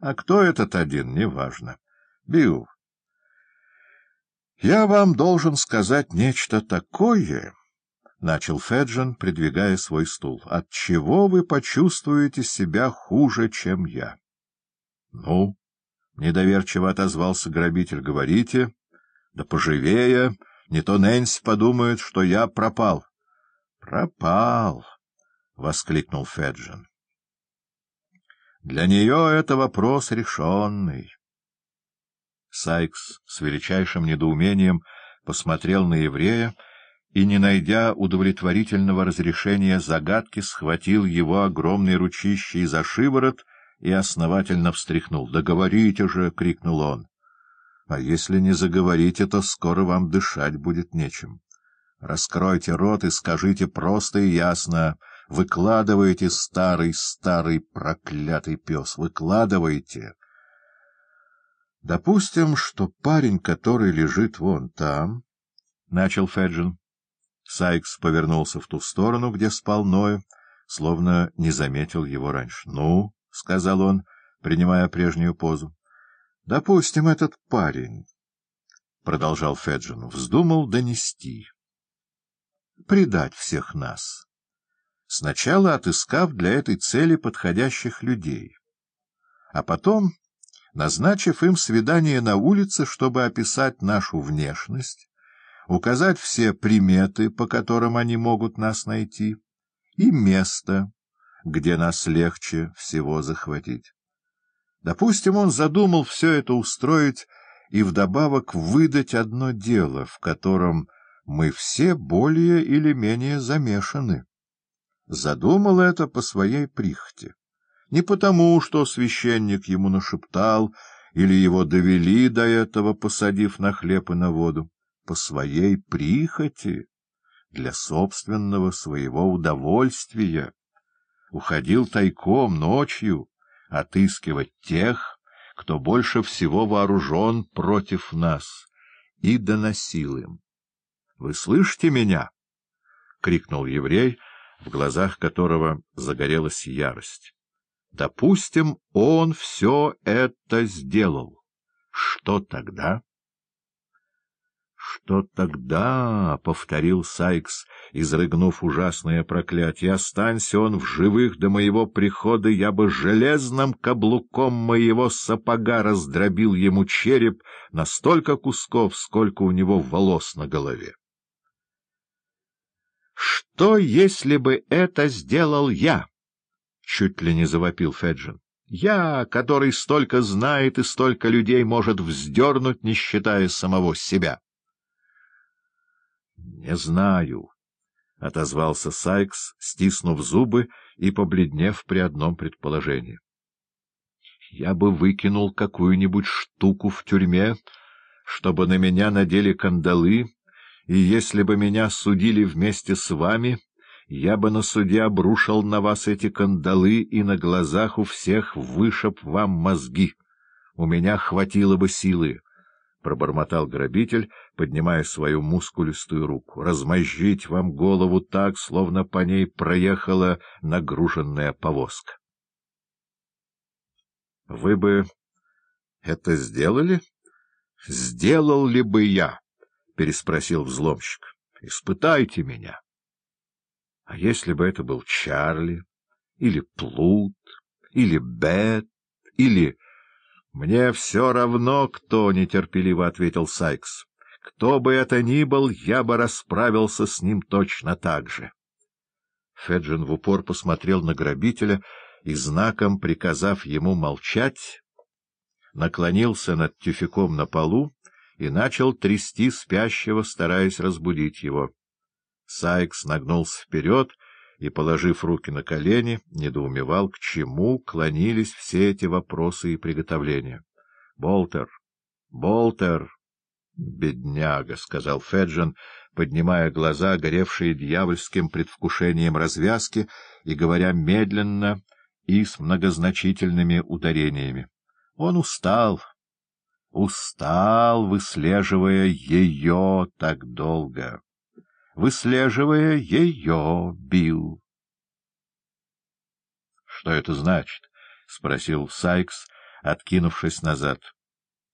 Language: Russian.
А кто этот один, неважно. Билл, я вам должен сказать нечто такое, — начал Феджин, придвигая свой стул, — от чего вы почувствуете себя хуже, чем я. — Ну, — недоверчиво отозвался грабитель, — говорите, да поживее, не то Нэнси подумает, что я пропал. — Пропал, — воскликнул Феджин. — Для нее это вопрос решенный. Сайкс с величайшим недоумением посмотрел на еврея и, не найдя удовлетворительного разрешения загадки, схватил его огромной ручищей за шиворот и основательно встряхнул. — Да говорите же! — крикнул он. — А если не заговорите, то скоро вам дышать будет нечем. Раскройте рот и скажите просто и ясно. Выкладывайте, старый, старый проклятый пес, выкладывайте! — Допустим, что парень, который лежит вон там, — начал Феджин. Сайкс повернулся в ту сторону, где спал Ноя, словно не заметил его раньше. — Ну, — сказал он, принимая прежнюю позу. — Допустим, этот парень, — продолжал Феджин, — вздумал донести, предать всех нас, сначала отыскав для этой цели подходящих людей, а потом назначив им свидание на улице, чтобы описать нашу внешность, указать все приметы, по которым они могут нас найти, и место, где нас легче всего захватить. Допустим, он задумал все это устроить и вдобавок выдать одно дело, в котором мы все более или менее замешаны. Задумал это по своей прихоти. Не потому, что священник ему нашептал или его довели до этого, посадив на хлеб и на воду, по своей прихоти, для собственного своего удовольствия. Уходил тайком ночью отыскивать тех, кто больше всего вооружен против нас, и доносил им. — Вы слышите меня? — крикнул еврей, в глазах которого загорелась ярость. Допустим, он все это сделал. Что тогда? — Что тогда? — повторил Сайкс, изрыгнув ужасное проклятие. — Останься он в живых до моего прихода, я бы железным каблуком моего сапога раздробил ему череп на столько кусков, сколько у него волос на голове. — Что, если бы это сделал я? — чуть ли не завопил Феджин. — Я, который столько знает и столько людей может вздернуть, не считая самого себя. — Не знаю, — отозвался Сайкс, стиснув зубы и побледнев при одном предположении. — Я бы выкинул какую-нибудь штуку в тюрьме, чтобы на меня надели кандалы, и если бы меня судили вместе с вами я бы на суде обрушил на вас эти кандалы и на глазах у всех вышиб вам мозги. У меня хватило бы силы, — пробормотал грабитель, поднимая свою мускулистую руку, — размозжить вам голову так, словно по ней проехала нагруженная повозка. — Вы бы это сделали? — Сделал ли бы я? — переспросил взломщик. — Испытайте меня. — а если бы это был Чарли, или Плут, или Бет, или... — Мне все равно, кто, — нетерпеливо ответил Сайкс. — Кто бы это ни был, я бы расправился с ним точно так же. Феджин в упор посмотрел на грабителя и, знаком приказав ему молчать, наклонился над тюфяком на полу и начал трясти спящего, стараясь разбудить его. Сайкс нагнулся вперед и, положив руки на колени, недоумевал, к чему клонились все эти вопросы и приготовления. — Болтер! Болтер! — Бедняга! — сказал Феджин, поднимая глаза, горевшие дьявольским предвкушением развязки, и говоря медленно и с многозначительными ударениями. Он устал, устал, выслеживая ее так долго выслеживая ее, бил. — Что это значит? — спросил Сайкс, откинувшись назад.